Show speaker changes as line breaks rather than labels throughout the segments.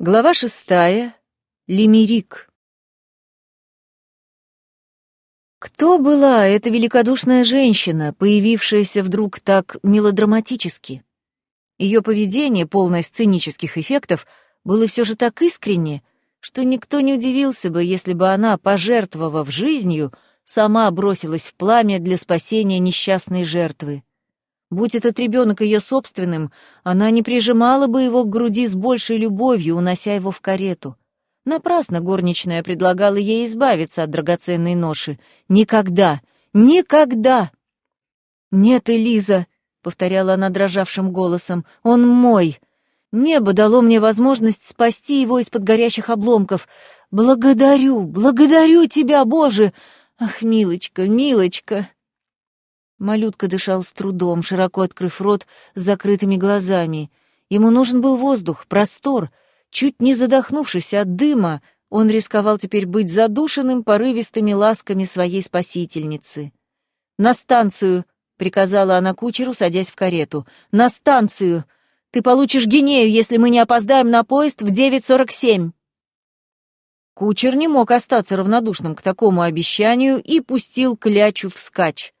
Глава шестая. Лимерик. Кто была эта великодушная женщина, появившаяся вдруг так мелодраматически? Ее поведение, полное сценических эффектов, было все же так искренне, что никто не удивился бы, если бы она, пожертвовав жизнью, сама бросилась в пламя для спасения несчастной жертвы. Будь этот ребенок ее собственным, она не прижимала бы его к груди с большей любовью, унося его в карету. Напрасно горничная предлагала ей избавиться от драгоценной ноши. Никогда! Никогда! «Нет, Элиза», — повторяла она дрожавшим голосом, — «он мой. Небо дало мне возможность спасти его из-под горящих обломков. Благодарю, благодарю тебя, Боже! Ах, милочка, милочка!» Малютка дышал с трудом, широко открыв рот с закрытыми глазами. Ему нужен был воздух, простор. Чуть не задохнувшись от дыма, он рисковал теперь быть задушенным порывистыми ласками своей спасительницы. «На станцию!» — приказала она кучеру, садясь в карету. «На станцию! Ты получишь гинею, если мы не опоздаем на поезд в 9.47!» Кучер не мог остаться равнодушным к такому обещанию и пустил клячу вскачь.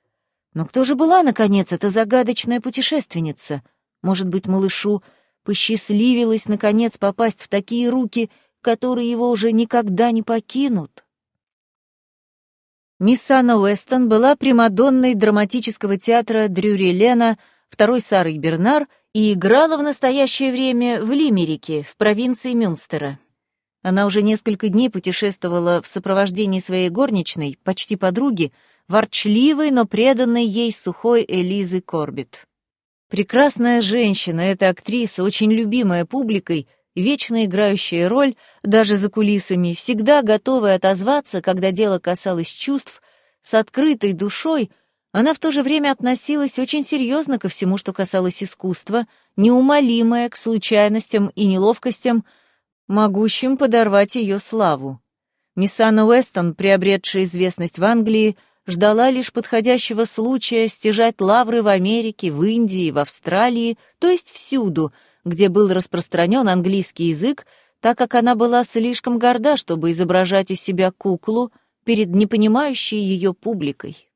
Но кто же была, наконец, эта загадочная путешественница? Может быть, малышу посчастливилось, наконец, попасть в такие руки, которые его уже никогда не покинут? Мисс Анна Уэстон была примадонной драматического театра Дрюри Лена, второй Сарой Бернар, и играла в настоящее время в Лимерике, в провинции Мюнстера. Она уже несколько дней путешествовала в сопровождении своей горничной, почти подруги, ворчливой, но преданной ей сухой Элизы Корбит. Прекрасная женщина, эта актриса, очень любимая публикой, вечно играющая роль, даже за кулисами, всегда готовая отозваться, когда дело касалось чувств, с открытой душой, она в то же время относилась очень серьезно ко всему, что касалось искусства, неумолимая к случайностям и неловкостям, могущим подорвать ее славу. Мисс Анна Уэстон, приобретшая известность в Англии, ждала лишь подходящего случая стяжать лавры в Америке, в Индии, в Австралии, то есть всюду, где был распространен английский язык, так как она была слишком горда, чтобы изображать из себя куклу перед непонимающей ее публикой.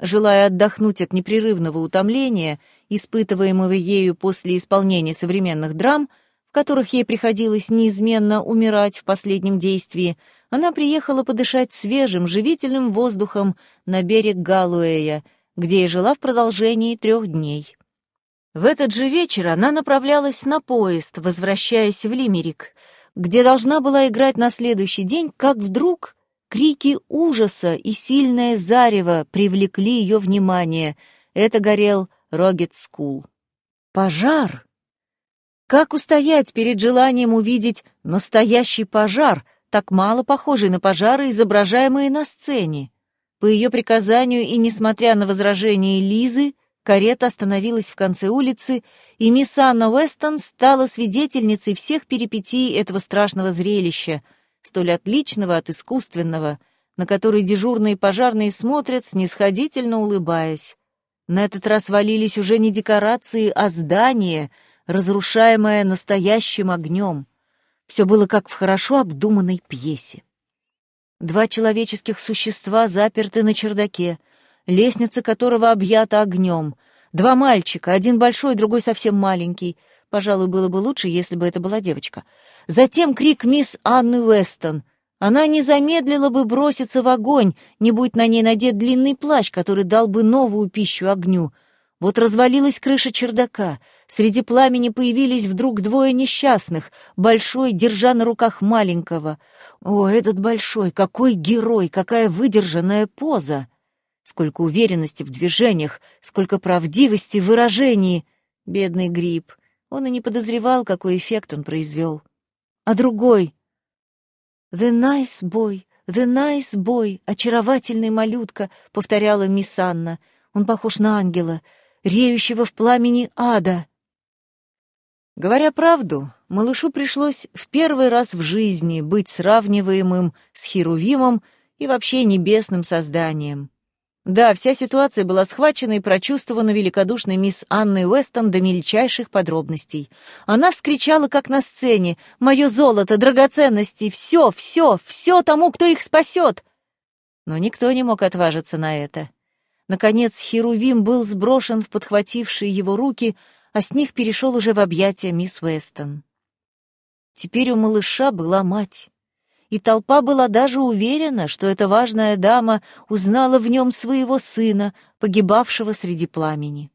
Желая отдохнуть от непрерывного утомления, испытываемого ею после исполнения современных драм, в которых ей приходилось неизменно умирать в последнем действии, она приехала подышать свежим, живительным воздухом на берег Галуэя, где и жила в продолжении трех дней. В этот же вечер она направлялась на поезд, возвращаясь в Лимерик, где должна была играть на следующий день, как вдруг крики ужаса и сильное зарево привлекли ее внимание. Это горел Ragged School. Пожар! Как устоять перед желанием увидеть настоящий пожар — так мало похожей на пожары, изображаемые на сцене. По ее приказанию и несмотря на возражения Лизы, карета остановилась в конце улицы, и мисс Анна Уэстон стала свидетельницей всех перипетий этого страшного зрелища, столь отличного от искусственного, на который дежурные пожарные смотрят, снисходительно улыбаясь. На этот раз валились уже не декорации, а здание, разрушаемое настоящим огнем. Все было как в хорошо обдуманной пьесе. Два человеческих существа заперты на чердаке, лестница которого объята огнем. Два мальчика, один большой, другой совсем маленький. Пожалуй, было бы лучше, если бы это была девочка. Затем крик мисс Анны Уэстон. Она не замедлила бы броситься в огонь, не будь на ней надет длинный плащ, который дал бы новую пищу огню — вот развалилась крыша чердака. Среди пламени появились вдруг двое несчастных, большой, держа на руках маленького. О, этот большой, какой герой, какая выдержанная поза! Сколько уверенности в движениях, сколько правдивости в выражении. Бедный гриб. Он и не подозревал, какой эффект он произвел. А другой... «The nice boy, the nice boy, очаровательный малютка», — повторяла мисс Анна. «Он похож на ангела реющего в пламени ада. Говоря правду, малышу пришлось в первый раз в жизни быть сравниваемым с Херувимом и вообще небесным созданием. Да, вся ситуация была схвачена и прочувствована великодушной мисс Анной Уэстон до мельчайших подробностей. Она вскричала, как на сцене, «Мое золото, драгоценности, все, все, все тому, кто их спасет!» Но никто не мог отважиться на это. Наконец Херувим был сброшен в подхватившие его руки, а с них перешел уже в объятия мисс Уэстон. Теперь у малыша была мать и толпа была даже уверена, что эта важная дама узнала в нем своего сына, погибавшего среди пламени.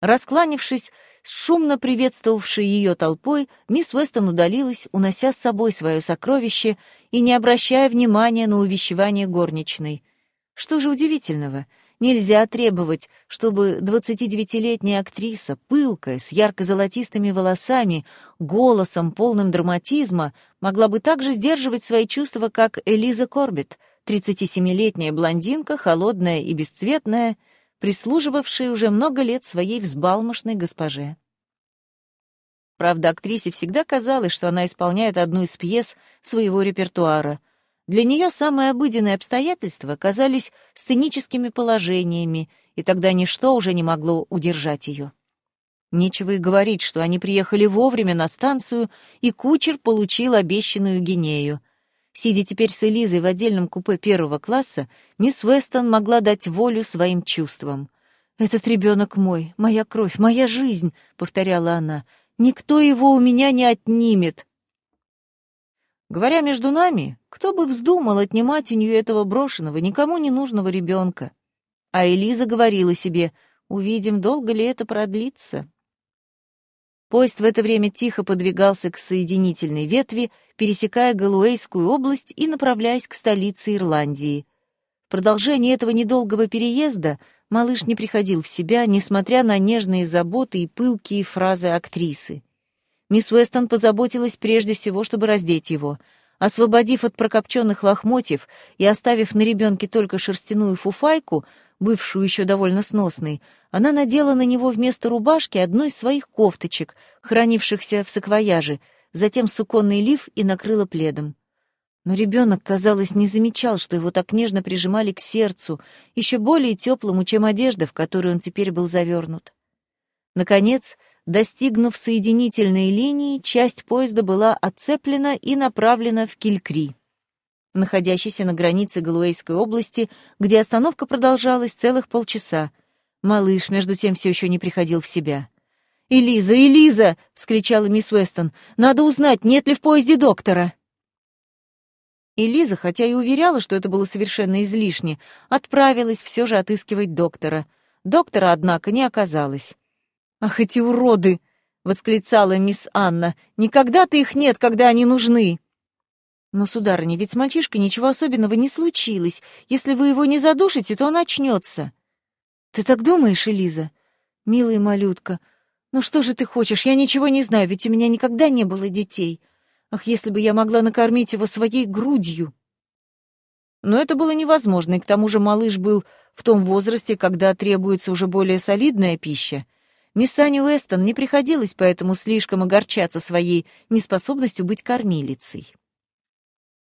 Раскланившись с шумно приветствовавшей ее толпой, мисс Уэстон удалилась, унося с собой свое сокровище и не обращая внимания на увещевание горничной. Что же удивительного — Нельзя требовать, чтобы 29-летняя актриса, пылкая, с ярко-золотистыми волосами, голосом, полным драматизма, могла бы так же сдерживать свои чувства, как Элиза Корбет, 37-летняя блондинка, холодная и бесцветная, прислуживавшая уже много лет своей взбалмошной госпоже. Правда, актрисе всегда казалось, что она исполняет одну из пьес своего репертуара — для нее самые обыденные обстоятельства казались сценическими положениями, и тогда ничто уже не могло удержать ее. Нечего и говорить, что они приехали вовремя на станцию, и кучер получил обещанную гинею. Сидя теперь с Элизой в отдельном купе первого класса, мисс Вестон могла дать волю своим чувствам. «Этот ребенок мой, моя кровь, моя жизнь», — повторяла она. «Никто его у меня не отнимет. Говоря между нами, кто бы вздумал отнимать у нее этого брошенного, никому не нужного ребенка? А Элиза говорила себе, увидим, долго ли это продлится. Поезд в это время тихо подвигался к соединительной ветви, пересекая Галуэйскую область и направляясь к столице Ирландии. В продолжение этого недолгого переезда малыш не приходил в себя, несмотря на нежные заботы и пылкие фразы актрисы. Мисс Уэстон позаботилась прежде всего, чтобы раздеть его. Освободив от прокопченных лохмотьев и оставив на ребенке только шерстяную фуфайку, бывшую еще довольно сносной, она надела на него вместо рубашки одну из своих кофточек, хранившихся в саквояже, затем суконный лиф и накрыла пледом. Но ребенок, казалось, не замечал, что его так нежно прижимали к сердцу, еще более теплому, чем одежда, в которую он теперь был завернут. Наконец, Достигнув соединительной линии, часть поезда была отцеплена и направлена в Килькри, находящийся на границе Галуэйской области, где остановка продолжалась целых полчаса. Малыш, между тем, все еще не приходил в себя. «Элиза, Элиза!» — вскричала мисс Уэстон. «Надо узнать, нет ли в поезде доктора!» Элиза, хотя и уверяла, что это было совершенно излишне, отправилась все же отыскивать доктора. Доктора, однако, не оказалось. «Ах, эти уроды!» — восклицала мисс Анна. «Никогда-то их нет, когда они нужны!» «Но, сударыня, ведь с мальчишкой ничего особенного не случилось. Если вы его не задушите, то он очнется». «Ты так думаешь, Элиза?» «Милая малютка, ну что же ты хочешь? Я ничего не знаю, ведь у меня никогда не было детей. Ах, если бы я могла накормить его своей грудью!» Но это было невозможно, и к тому же малыш был в том возрасте, когда требуется уже более солидная пища. Мисс Ани Уэстон не приходилось поэтому слишком огорчаться своей неспособностью быть кормилицей.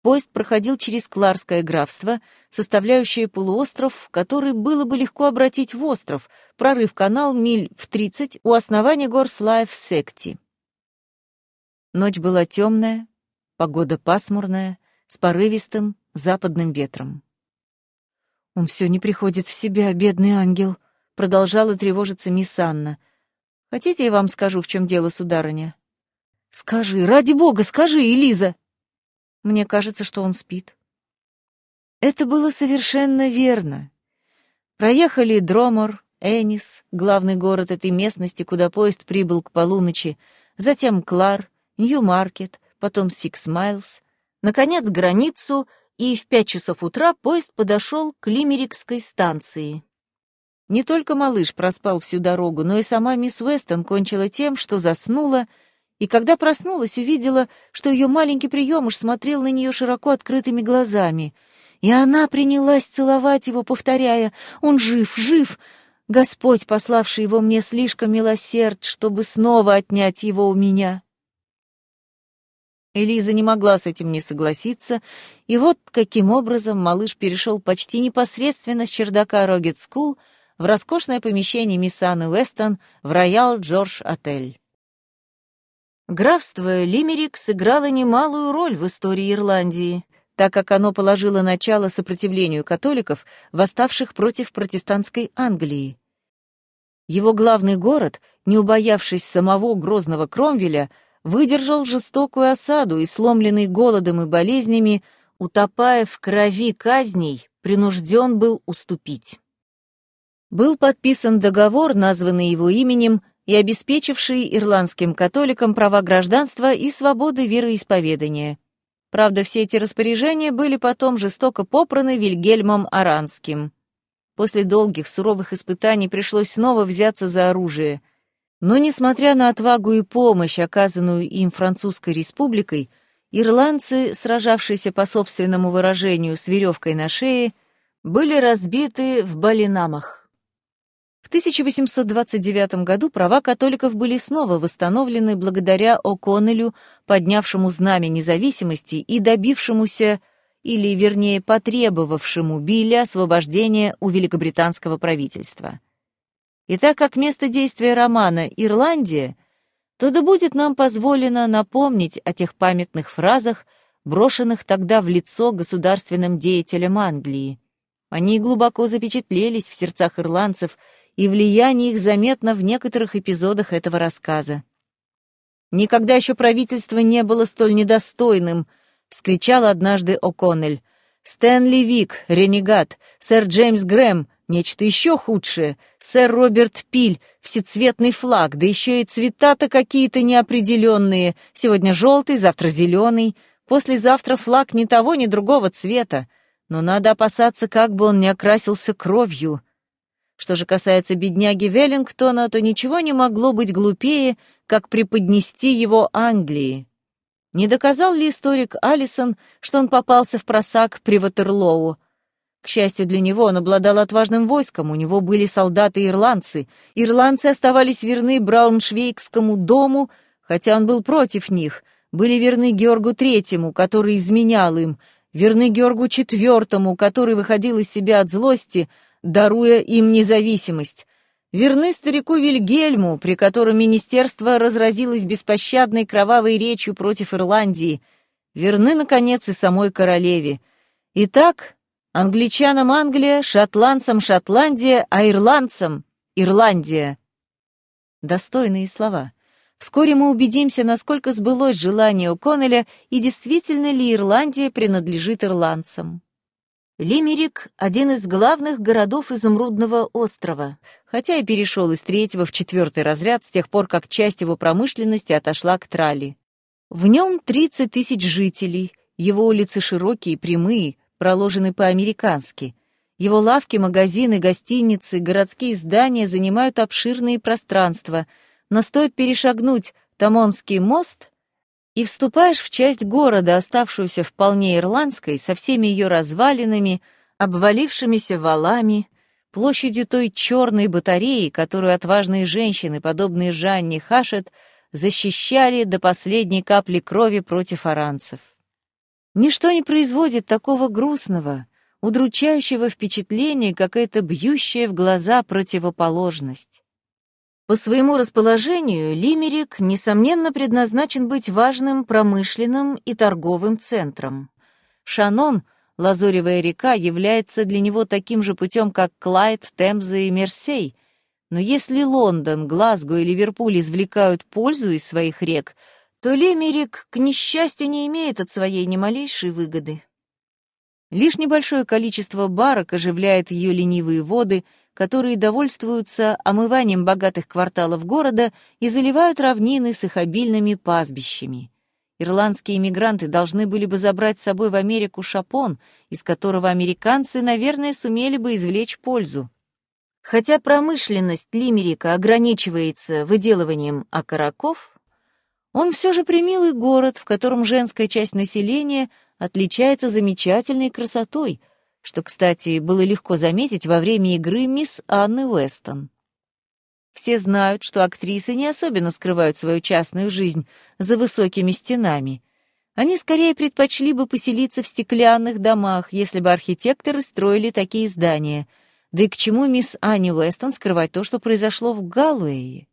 Поезд проходил через Кларское графство, составляющее полуостров, который было бы легко обратить в остров, прорыв канал миль в 30 у основания гор Слайв в Секти. Ночь была темная, погода пасмурная, с порывистым западным ветром. «Он все не приходит в себя, бедный ангел», — продолжала тревожиться мисс Анна — Хотите, я вам скажу, в чем дело, сударыня? Скажи, ради бога, скажи, Элиза. Мне кажется, что он спит. Это было совершенно верно. Проехали Дромор, Энис, главный город этой местности, куда поезд прибыл к полуночи, затем Клар, Нью-Маркет, потом Сикс Майлз, наконец границу, и в пять часов утра поезд подошел к Лимерикской станции. Не только малыш проспал всю дорогу, но и сама мисс Уэстон кончила тем, что заснула, и когда проснулась, увидела, что ее маленький приемыш смотрел на нее широко открытыми глазами. И она принялась целовать его, повторяя «Он жив, жив!» Господь, пославший его мне, слишком милосерд, чтобы снова отнять его у меня. Элиза не могла с этим не согласиться, и вот каким образом малыш перешел почти непосредственно с чердака Ragged School в роскошное помещение мисс Анны Уэстон в Royal George Hotel. Графство Лимерик сыграло немалую роль в истории Ирландии, так как оно положило начало сопротивлению католиков, восставших против протестантской Англии. Его главный город, не убоявшись самого грозного Кромвеля, выдержал жестокую осаду и, сломленный голодом и болезнями, утопая в крови казней, принужден был уступить. Был подписан договор, названный его именем, и обеспечивший ирландским католикам права гражданства и свободы вероисповедания. Правда, все эти распоряжения были потом жестоко попраны Вильгельмом Аранским. После долгих суровых испытаний пришлось снова взяться за оружие — но, несмотря на отвагу и помощь, оказанную им Французской республикой, ирландцы, сражавшиеся по собственному выражению с веревкой на шее, были разбиты в Балинамах. В 1829 году права католиков были снова восстановлены благодаря О'Коннеллю, поднявшему знамя независимости и добившемуся, или, вернее, потребовавшему Билля освобождения у великобританского правительства. И так как место действия романа — Ирландия, то да будет нам позволено напомнить о тех памятных фразах, брошенных тогда в лицо государственным деятелям Англии. Они глубоко запечатлелись в сердцах ирландцев, и влияние их заметно в некоторых эпизодах этого рассказа. «Никогда еще правительство не было столь недостойным», — вскричал однажды О'Коннель. «Стэнли Вик, ренегат, сэр Джеймс Грэм, Нечто еще худшее. Сэр Роберт Пиль, всецветный флаг, да еще и цвета-то какие-то неопределенные. Сегодня желтый, завтра зеленый. Послезавтра флаг ни того, ни другого цвета. Но надо опасаться, как бы он не окрасился кровью. Что же касается бедняги Веллингтона, то ничего не могло быть глупее, как преподнести его Англии. Не доказал ли историк Алисон, что он попался в просак при Ватерлоу? К счастью для него, он обладал отважным войском, у него были солдаты-ирландцы. Ирландцы оставались верны Брауншвейгскому дому, хотя он был против них, были верны Георгу Третьему, который изменял им, верны Георгу Четвертому, который выходил из себя от злости, даруя им независимость, верны старику Вильгельму, при котором министерство разразилось беспощадной кровавой речью против Ирландии, верны, наконец, и самой королеве. Итак, Англичанам Англия, шотландцам Шотландия, а ирландцам Ирландия. Достойные слова. Вскоре мы убедимся, насколько сбылось желание О'Коннелля и действительно ли Ирландия принадлежит ирландцам. Лимерик — один из главных городов Изумрудного острова, хотя и перешел из третьего в четвертый разряд с тех пор, как часть его промышленности отошла к Трали. В нем 30 тысяч жителей, его улицы широкие, прямые, проложены по-американски. Его лавки, магазины, гостиницы, городские здания занимают обширные пространства, но стоит перешагнуть Тамонский мост, и вступаешь в часть города, оставшуюся вполне ирландской, со всеми ее развалинами, обвалившимися валами, площадью той черной батареи, которую отважные женщины, подобные Жанне Хашет, защищали до последней капли крови против аранцев. Ничто не производит такого грустного, удручающего впечатления, как эта бьющая в глаза противоположность. По своему расположению Лимерик, несомненно, предназначен быть важным промышленным и торговым центром. Шанон, Лазоревая река, является для него таким же путем, как Клайд, Темза и Мерсей. Но если Лондон, Глазго и Ливерпуль извлекают пользу из своих рек — то Лемерик, к несчастью, не имеет от своей ни малейшей выгоды. Лишь небольшое количество барок оживляет ее ленивые воды, которые довольствуются омыванием богатых кварталов города и заливают равнины с их обильными пастбищами. Ирландские иммигранты должны были бы забрать с собой в Америку шапон, из которого американцы, наверное, сумели бы извлечь пользу. Хотя промышленность Лимерика ограничивается выделыванием окороков, он все же примилый город, в котором женская часть населения отличается замечательной красотой, что, кстати, было легко заметить во время игры мисс Анны Уэстон. Все знают, что актрисы не особенно скрывают свою частную жизнь за высокими стенами. Они скорее предпочли бы поселиться в стеклянных домах, если бы архитекторы строили такие здания. Да и к чему мисс Анни Уэстон скрывать то, что произошло в Галуэе?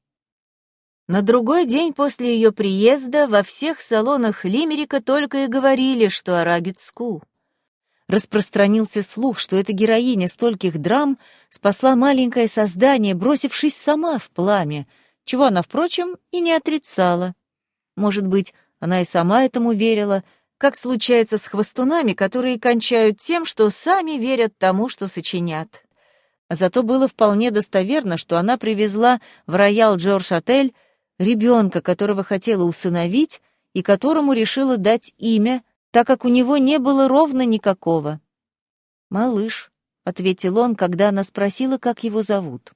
На другой день после ее приезда во всех салонах Лимерика только и говорили, что о Ragged School. Распространился слух, что эта героиня стольких драм спасла маленькое создание, бросившись сама в пламя, чего она, впрочем, и не отрицала. Может быть, она и сама этому верила, как случается с хвостунами, которые кончают тем, что сами верят тому, что сочинят. Зато было вполне достоверно, что она привезла в роял Джордж-отель ребенка, которого хотела усыновить и которому решила дать имя, так как у него не было ровно никакого. «Малыш», — ответил он, когда она спросила, как его зовут.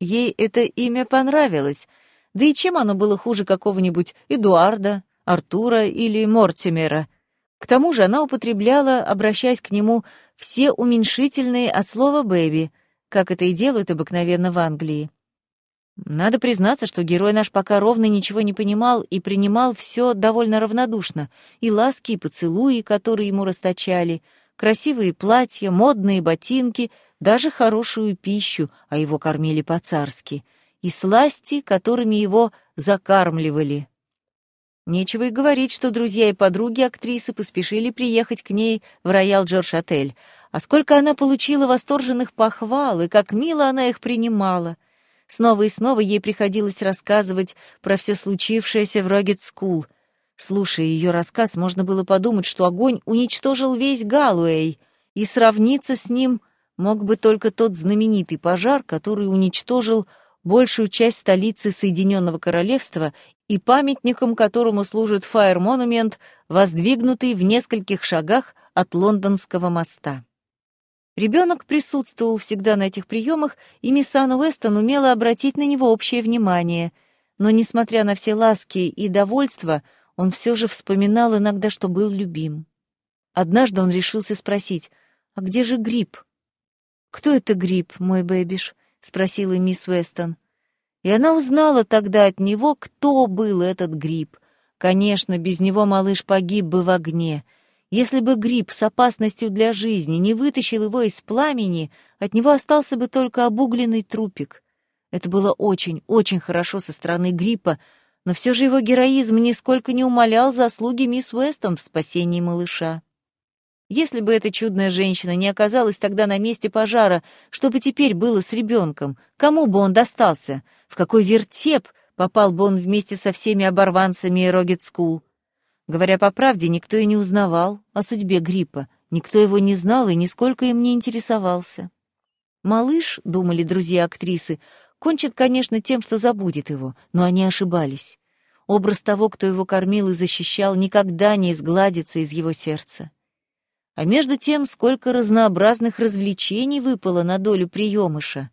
Ей это имя понравилось — да и чем оно было хуже какого-нибудь Эдуарда, Артура или Мортимера? К тому же она употребляла, обращаясь к нему, все уменьшительные от слова «бэби», как это и делают обыкновенно в Англии. Надо признаться, что герой наш пока ровно ничего не понимал и принимал все довольно равнодушно, и ласки, и поцелуи, которые ему расточали, красивые платья, модные ботинки, даже хорошую пищу, а его кормили по-царски — и сласти, которыми его закармливали. Нечего и говорить, что друзья и подруги актрисы поспешили приехать к ней в роял Джордж-отель, а сколько она получила восторженных похвал, и как мило она их принимала. Снова и снова ей приходилось рассказывать про все случившееся в Рогет-скул. Слушая ее рассказ, можно было подумать, что огонь уничтожил весь Галуэй, и сравниться с ним мог бы только тот знаменитый пожар, который уничтожил большую часть столицы Соединенного Королевства и памятником которому служит фаер-монумент, воздвигнутый в нескольких шагах от Лондонского моста. Ребенок присутствовал всегда на этих приемах, и мисс Анна Уэстон умела обратить на него общее внимание. Но, несмотря на все ласки и довольство, он все же вспоминал иногда, что был любим. Однажды он решился спросить, «А где же гриб?» «Кто это гриб, мой бэбиш?» — спросила мисс Уэстон. И она узнала тогда от него, кто был этот гриб. Конечно, без него малыш погиб бы в огне. Если бы гриб с опасностью для жизни не вытащил его из пламени, от него остался бы только обугленный трупик. Это было очень, очень хорошо со стороны гриппа, но все же его героизм нисколько не умалял заслуги мисс Уэстон в спасении малыша. Если бы эта чудная женщина не оказалась тогда на месте пожара, что бы теперь было с ребенком? Кому бы он достался? В какой вертеп попал бы он вместе со всеми оборванцами Ragged School? Говоря по правде, никто и не узнавал о судьбе Грипа, никто его не знал и нисколько им не интересовался. Малыш, думали друзья актрисы, кончит, конечно, тем, что забудет его, но они ошибались. Образ того, кто его кормил и защищал, никогда не изгладится из его сердца. А между тем, сколько разнообразных развлечений выпало на долю приемыша.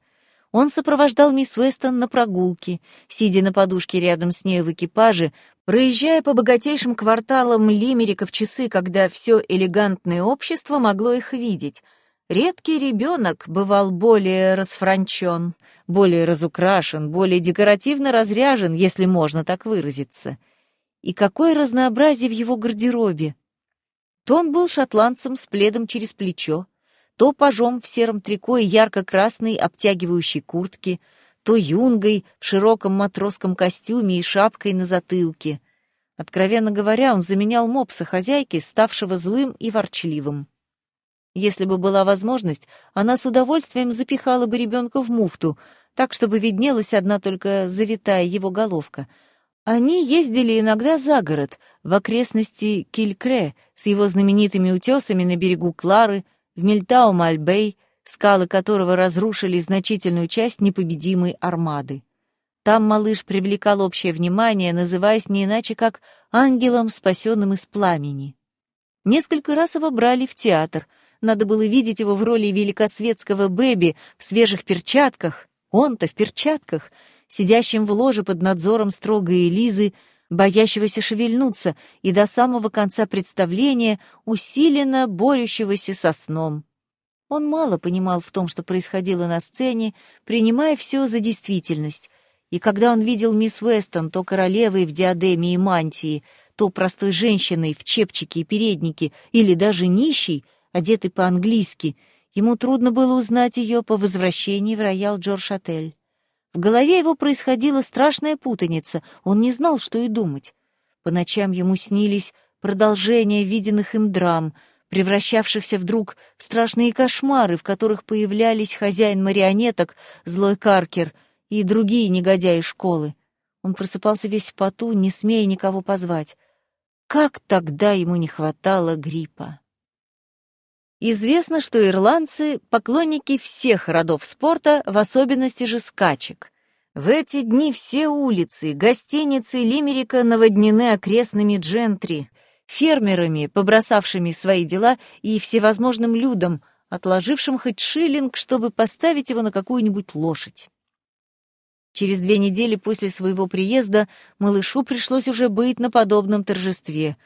Он сопровождал мисс Уэстон на прогулке, сидя на подушке рядом с ней в экипаже, проезжая по богатейшим кварталам Лимерика в часы, когда все элегантное общество могло их видеть. Редкий ребенок бывал более расфранчен, более разукрашен, более декоративно разряжен, если можно так выразиться. И какое разнообразие в его гардеробе! То он был шотландцем с пледом через плечо, то пажом в сером трико и ярко-красной обтягивающей куртке, то юнгой в широком матросском костюме и шапкой на затылке. Откровенно говоря, он заменял мопса хозяйки, ставшего злым и ворчливым. Если бы была возможность, она с удовольствием запихала бы ребенка в муфту, так, чтобы виднелась одна только завитая его головка — они ездили иногда за город, в окрестности Килькре, с его знаменитыми утесами на берегу Клары, в Мельтау-Мальбей, скалы которого разрушили значительную часть непобедимой армады. Там малыш привлекал общее внимание, называясь не иначе как «ангелом, спасенным из пламени». Несколько раз его брали в театр. Надо было видеть его в роли великосветского Бэби в свежих перчатках. Он-то в перчатках — сидящим в ложе под надзором строгой Элизы, боящегося шевельнуться и до самого конца представления усиленно борющегося со сном. Он мало понимал в том, что происходило на сцене, принимая все за действительность, и когда он видел мисс Уэстон то королевой в диадеме и мантии, что простой женщиной в чепчике и переднике или даже нищей, одетой по-английски, ему трудно было узнать ее по возвращении в роял Джордж-отель. В голове его происходила страшная путаница, он не знал, что и думать. По ночам ему снились продолжения виденных им драм, превращавшихся вдруг в страшные кошмары, в которых появлялись хозяин марионеток, злой Каркер и другие негодяи школы. Он просыпался весь в поту, не смея никого позвать. Как тогда ему не хватало гриппа! Известно, что ирландцы — поклонники всех родов спорта, в особенности же скачек. В эти дни все улицы, гостиницы Лимерика наводнены окрестными джентри, фермерами, побросавшими свои дела, и всевозможным людом, отложившим хоть шиллинг, чтобы поставить его на какую-нибудь лошадь. Через две недели после своего приезда малышу пришлось уже быть на подобном торжестве.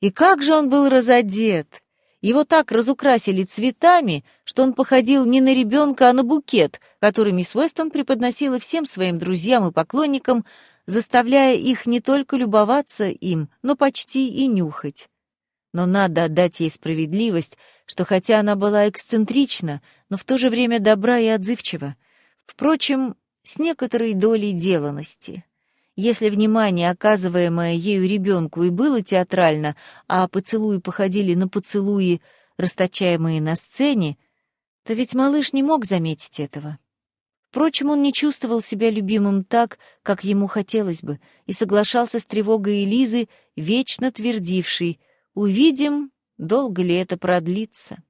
И как же он был разодет! Его так разукрасили цветами, что он походил не на ребенка, а на букет, который мисс Уэстон преподносила всем своим друзьям и поклонникам, заставляя их не только любоваться им, но почти и нюхать. Но надо отдать ей справедливость, что хотя она была эксцентрична, но в то же время добра и отзывчива. Впрочем, с некоторой долей деланности. Если внимание, оказываемое ею ребенку, и было театрально, а поцелуи походили на поцелуи, расточаемые на сцене, то ведь малыш не мог заметить этого. Впрочем, он не чувствовал себя любимым так, как ему хотелось бы, и соглашался с тревогой Элизы, вечно твердившей «Увидим, долго ли это продлится».